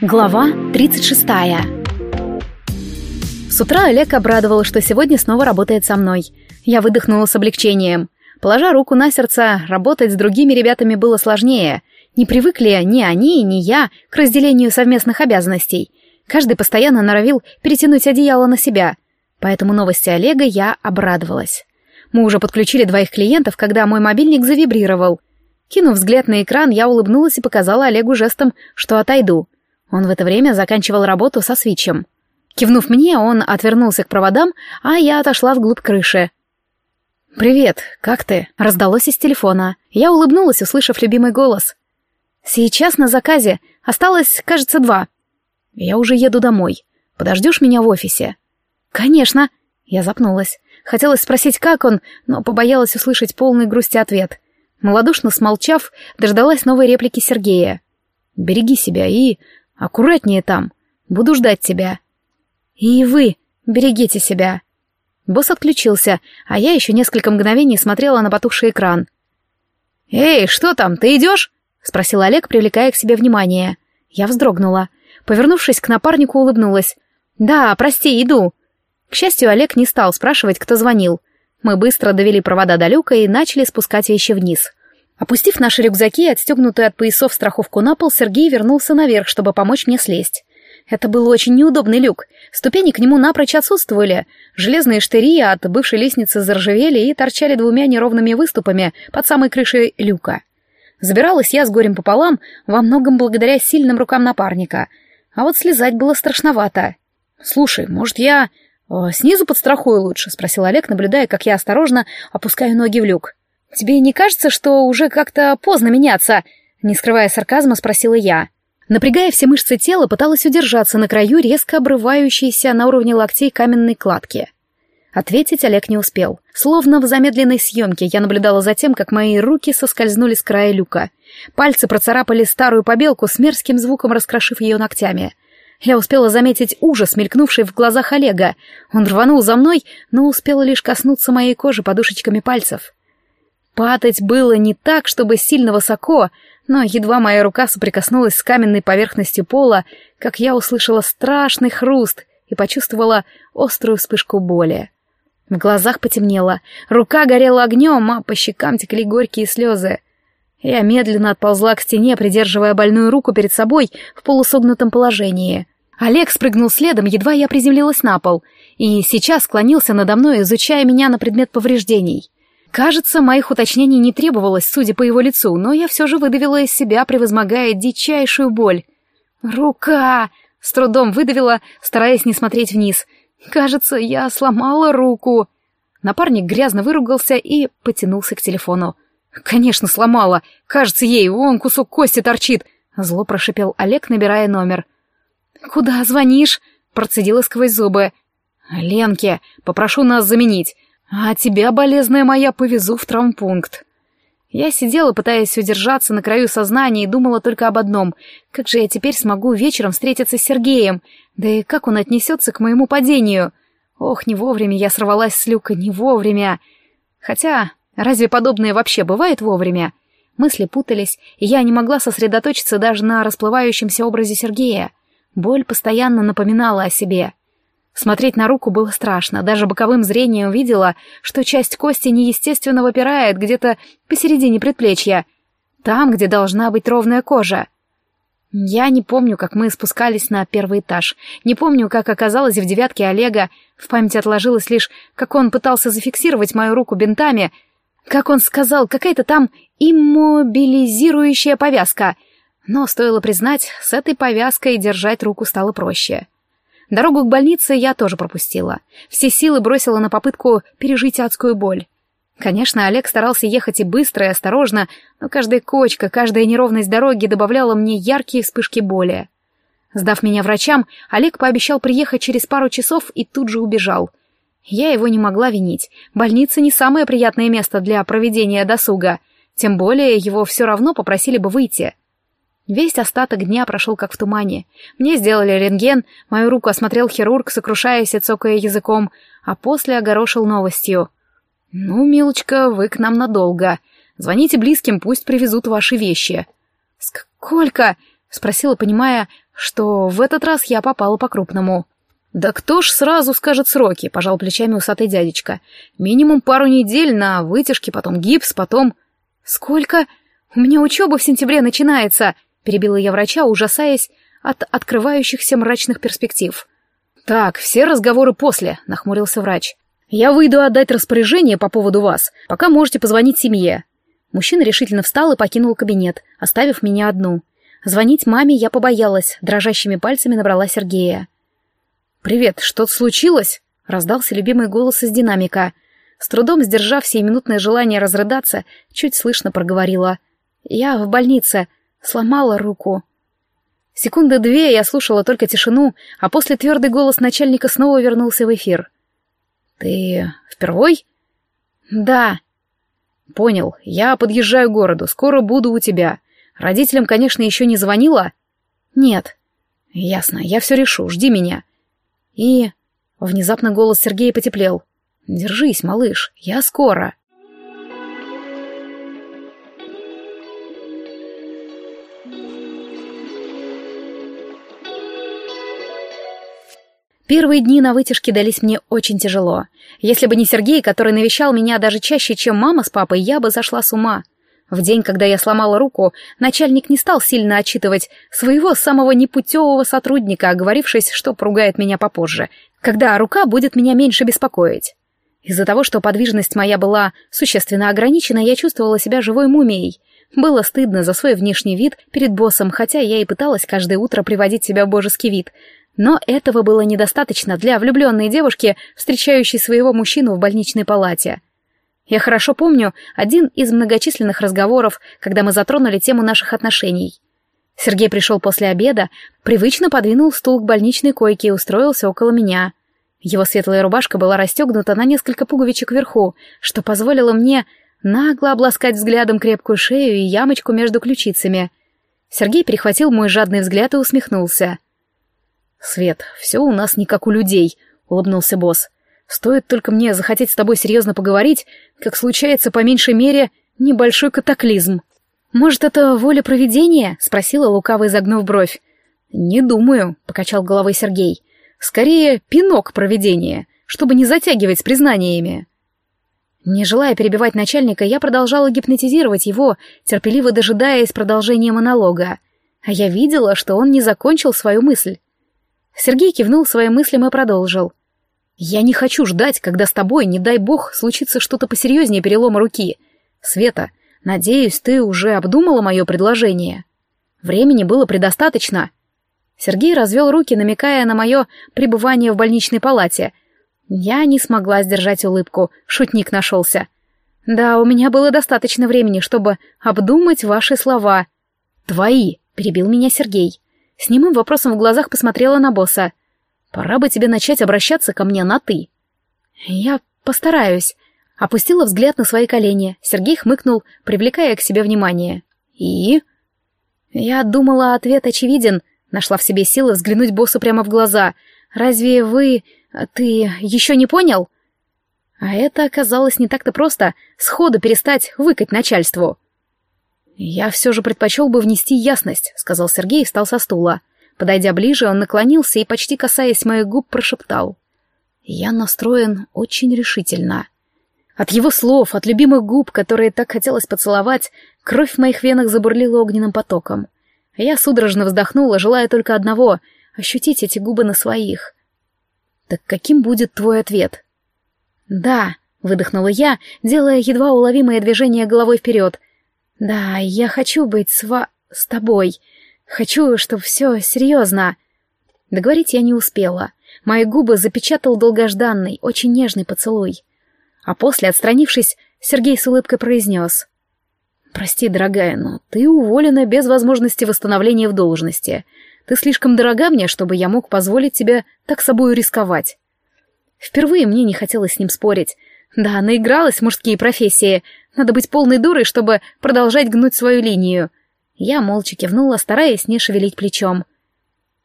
Глава 36 С утра Олег обрадовал, что сегодня снова работает со мной. Я выдохнула с облегчением. Положа руку на сердце, работать с другими ребятами было сложнее. Не привыкли ни они, ни я к разделению совместных обязанностей. Каждый постоянно норовил перетянуть одеяло на себя. Поэтому новости Олега я обрадовалась. Мы уже подключили двоих клиентов, когда мой мобильник завибрировал. Кинув взгляд на экран, я улыбнулась и показала Олегу жестом, что отойду. Он в это время заканчивал работу со свитчем. Кивнув мне, он отвернулся к проводам, а я отошла вглубь крыши. «Привет, как ты?» — раздалось из телефона. Я улыбнулась, услышав любимый голос. «Сейчас на заказе. Осталось, кажется, два. Я уже еду домой. Подождешь меня в офисе?» «Конечно!» Я запнулась. Хотелось спросить, как он, но побоялась услышать полный грусти ответ. Молодушно смолчав, дождалась новой реплики Сергея. «Береги себя и Аккуратнее там. Буду ждать тебя. И вы берегите себя. Босс отключился, а я еще несколько мгновений смотрела на потухший экран. «Эй, что там, ты идешь?» — спросил Олег, привлекая к себе внимание. Я вздрогнула. Повернувшись к напарнику, улыбнулась. «Да, прости, иду». К счастью, Олег не стал спрашивать, кто звонил. Мы быстро довели провода до люка и начали спускать вещи вниз. Опустив наши рюкзаки и отстегнутую от поясов страховку на пол, Сергей вернулся наверх, чтобы помочь мне слезть. Это был очень неудобный люк. Ступени к нему напрочь отсутствовали. Железные штыри от бывшей лестницы заржавели и торчали двумя неровными выступами под самой крышей люка. Забиралась я с горем пополам, во многом благодаря сильным рукам напарника. А вот слезать было страшновато. «Слушай, может, я э, снизу подстрахую лучше?» — спросил Олег, наблюдая, как я осторожно опускаю ноги в люк. «Тебе не кажется, что уже как-то поздно меняться?» Не скрывая сарказма, спросила я. Напрягая все мышцы тела, пыталась удержаться на краю резко обрывающейся на уровне локтей каменной кладки. Ответить Олег не успел. Словно в замедленной съемке я наблюдала за тем, как мои руки соскользнули с края люка. Пальцы процарапали старую побелку с мерзким звуком, раскрошив ее ногтями. Я успела заметить ужас, мелькнувший в глазах Олега. Он рванул за мной, но успела лишь коснуться моей кожи подушечками пальцев. Падать было не так, чтобы сильно высоко, но едва моя рука соприкоснулась с каменной поверхностью пола, как я услышала страшный хруст и почувствовала острую вспышку боли. В глазах потемнело, рука горела огнем, а по щекам текли горькие слезы. Я медленно отползла к стене, придерживая больную руку перед собой в полусогнутом положении. Олег спрыгнул следом, едва я приземлилась на пол, и сейчас склонился надо мной, изучая меня на предмет повреждений. Кажется, моих уточнений не требовалось, судя по его лицу, но я все же выдавила из себя, превозмогая дичайшую боль. «Рука!» — с трудом выдавила, стараясь не смотреть вниз. «Кажется, я сломала руку!» Напарник грязно выругался и потянулся к телефону. «Конечно, сломала! Кажется, ей вон кусок кости торчит!» Зло прошипел Олег, набирая номер. «Куда звонишь?» — процедила сквозь зубы. «Ленке, попрошу нас заменить. А тебя, болезная моя, повезу в травмпункт. Я сидела, пытаясь удержаться на краю сознания, и думала только об одном. Как же я теперь смогу вечером встретиться с Сергеем? Да и как он отнесется к моему падению? Ох, не вовремя я сорвалась с люка, не вовремя. Хотя, разве подобное вообще бывает вовремя? Мысли путались, и я не могла сосредоточиться даже на расплывающемся образе Сергея. Боль постоянно напоминала о себе. Смотреть на руку было страшно, даже боковым зрением увидела, что часть кости неестественно выпирает где-то посередине предплечья, там, где должна быть ровная кожа. Я не помню, как мы спускались на первый этаж, не помню, как оказалось в девятке Олега, в памяти отложилось лишь, как он пытался зафиксировать мою руку бинтами, как он сказал, какая-то там иммобилизирующая повязка, но, стоило признать, с этой повязкой держать руку стало проще. — Дорогу к больнице я тоже пропустила. Все силы бросила на попытку пережить адскую боль. Конечно, Олег старался ехать и быстро, и осторожно, но каждая кочка, каждая неровность дороги добавляла мне яркие вспышки боли. Сдав меня врачам, Олег пообещал приехать через пару часов и тут же убежал. Я его не могла винить. Больница не самое приятное место для проведения досуга. Тем более его все равно попросили бы выйти. Весь остаток дня прошел как в тумане. Мне сделали рентген, мою руку осмотрел хирург, сокрушаясь и цокая языком, а после огорошил новостью. «Ну, милочка, вы к нам надолго. Звоните близким, пусть привезут ваши вещи». «Сколько?» — спросила, понимая, что в этот раз я попала по-крупному. «Да кто ж сразу скажет сроки?» — пожал плечами усатый дядечка. «Минимум пару недель на вытяжке, потом гипс, потом...» «Сколько? У меня учеба в сентябре начинается!» — перебила я врача, ужасаясь от открывающихся мрачных перспектив. «Так, все разговоры после», — нахмурился врач. «Я выйду отдать распоряжение по поводу вас, пока можете позвонить семье». Мужчина решительно встал и покинул кабинет, оставив меня одну. Звонить маме я побоялась, дрожащими пальцами набрала Сергея. «Привет, что-то случилось?» — раздался любимый голос из динамика. С трудом сдержав сиюминутное желание разрыдаться, чуть слышно проговорила. «Я в больнице. Сломала руку». Секунды две я слушала только тишину, а после твердый голос начальника снова вернулся в эфир. «Ты впервой?» «Да». «Понял. Я подъезжаю к городу. Скоро буду у тебя. Родителям, конечно, еще не звонила?» «Нет». «Ясно. Я все решу. Жди меня. И... Внезапно голос Сергея потеплел. «Держись, малыш, я скоро». Первые дни на вытяжке дались мне очень тяжело. Если бы не Сергей, который навещал меня даже чаще, чем мама с папой, я бы зашла с ума. В день, когда я сломала руку, начальник не стал сильно отчитывать своего самого непутевого сотрудника, оговорившись, что поругает меня попозже, когда рука будет меня меньше беспокоить. Из-за того, что подвижность моя была существенно ограничена, я чувствовала себя живой мумией. Было стыдно за свой внешний вид перед боссом, хотя я и пыталась каждое утро приводить себя в божеский вид. Но этого было недостаточно для влюбленной девушки, встречающей своего мужчину в больничной палате. Я хорошо помню один из многочисленных разговоров, когда мы затронули тему наших отношений. Сергей пришел после обеда, привычно подвинул стул к больничной койке и устроился около меня. Его светлая рубашка была расстегнута на несколько пуговичек вверху, что позволило мне нагло обласкать взглядом крепкую шею и ямочку между ключицами. Сергей перехватил мой жадный взгляд и усмехнулся. «Свет, все у нас не как у людей», — улыбнулся босс. Стоит только мне захотеть с тобой серьезно поговорить, как случается по меньшей мере небольшой катаклизм. Может, это воля провидения? спросила лукаво изогнув бровь. Не думаю, покачал головой Сергей. Скорее, пинок провидения, чтобы не затягивать с признаниями. Не желая перебивать начальника, я продолжала гипнотизировать его, терпеливо дожидаясь продолжения монолога. А я видела, что он не закончил свою мысль. Сергей кивнул своим мыслям и продолжил. Я не хочу ждать, когда с тобой, не дай бог, случится что-то посерьезнее перелома руки. Света, надеюсь, ты уже обдумала мое предложение. Времени было предостаточно. Сергей развел руки, намекая на мое пребывание в больничной палате. Я не смогла сдержать улыбку, шутник нашелся. Да, у меня было достаточно времени, чтобы обдумать ваши слова. Твои, перебил меня Сергей. С немым вопросом в глазах посмотрела на босса. Пора бы тебе начать обращаться ко мне на «ты». Я постараюсь. Опустила взгляд на свои колени. Сергей хмыкнул, привлекая к себе внимание. И? Я думала, ответ очевиден. Нашла в себе силы взглянуть боссу прямо в глаза. Разве вы... ты еще не понял? А это оказалось не так-то просто, сходу перестать выкать начальству. «Я все же предпочел бы внести ясность», — сказал Сергей и встал со стула. Подойдя ближе, он наклонился и, почти касаясь моих губ, прошептал. «Я настроен очень решительно». От его слов, от любимых губ, которые так хотелось поцеловать, кровь в моих венах забурлила огненным потоком. Я судорожно вздохнула, желая только одного — ощутить эти губы на своих. «Так каким будет твой ответ?» «Да», — выдохнула я, делая едва уловимое движение головой вперед. «Да, я хочу быть с ва... с тобой. Хочу, чтобы все серьезно. Договорить я не успела. Мои губы запечатал долгожданный, очень нежный поцелуй. А после, отстранившись, Сергей с улыбкой произнес. «Прости, дорогая, но ты уволена без возможности восстановления в должности. Ты слишком дорога мне, чтобы я мог позволить тебе так собою рисковать». Впервые мне не хотелось с ним спорить. Да, наигралась в мужские профессии. Надо быть полной дурой, чтобы продолжать гнуть свою линию. Я молча кивнула, стараясь не шевелить плечом.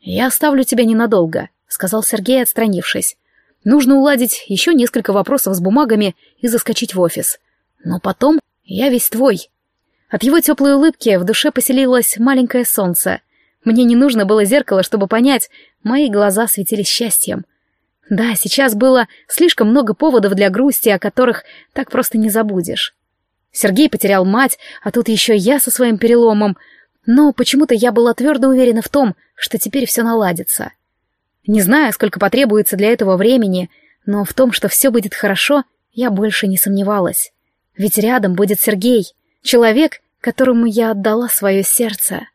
«Я оставлю тебя ненадолго», — сказал Сергей, отстранившись. «Нужно уладить еще несколько вопросов с бумагами и заскочить в офис. Но потом я весь твой». От его теплой улыбки в душе поселилось маленькое солнце. Мне не нужно было зеркало, чтобы понять, мои глаза светились счастьем. Да, сейчас было слишком много поводов для грусти, о которых так просто не забудешь. Сергей потерял мать, а тут еще я со своим переломом, но почему-то я была твердо уверена в том, что теперь все наладится. Не знаю, сколько потребуется для этого времени, но в том, что все будет хорошо, я больше не сомневалась. Ведь рядом будет Сергей, человек, которому я отдала свое сердце.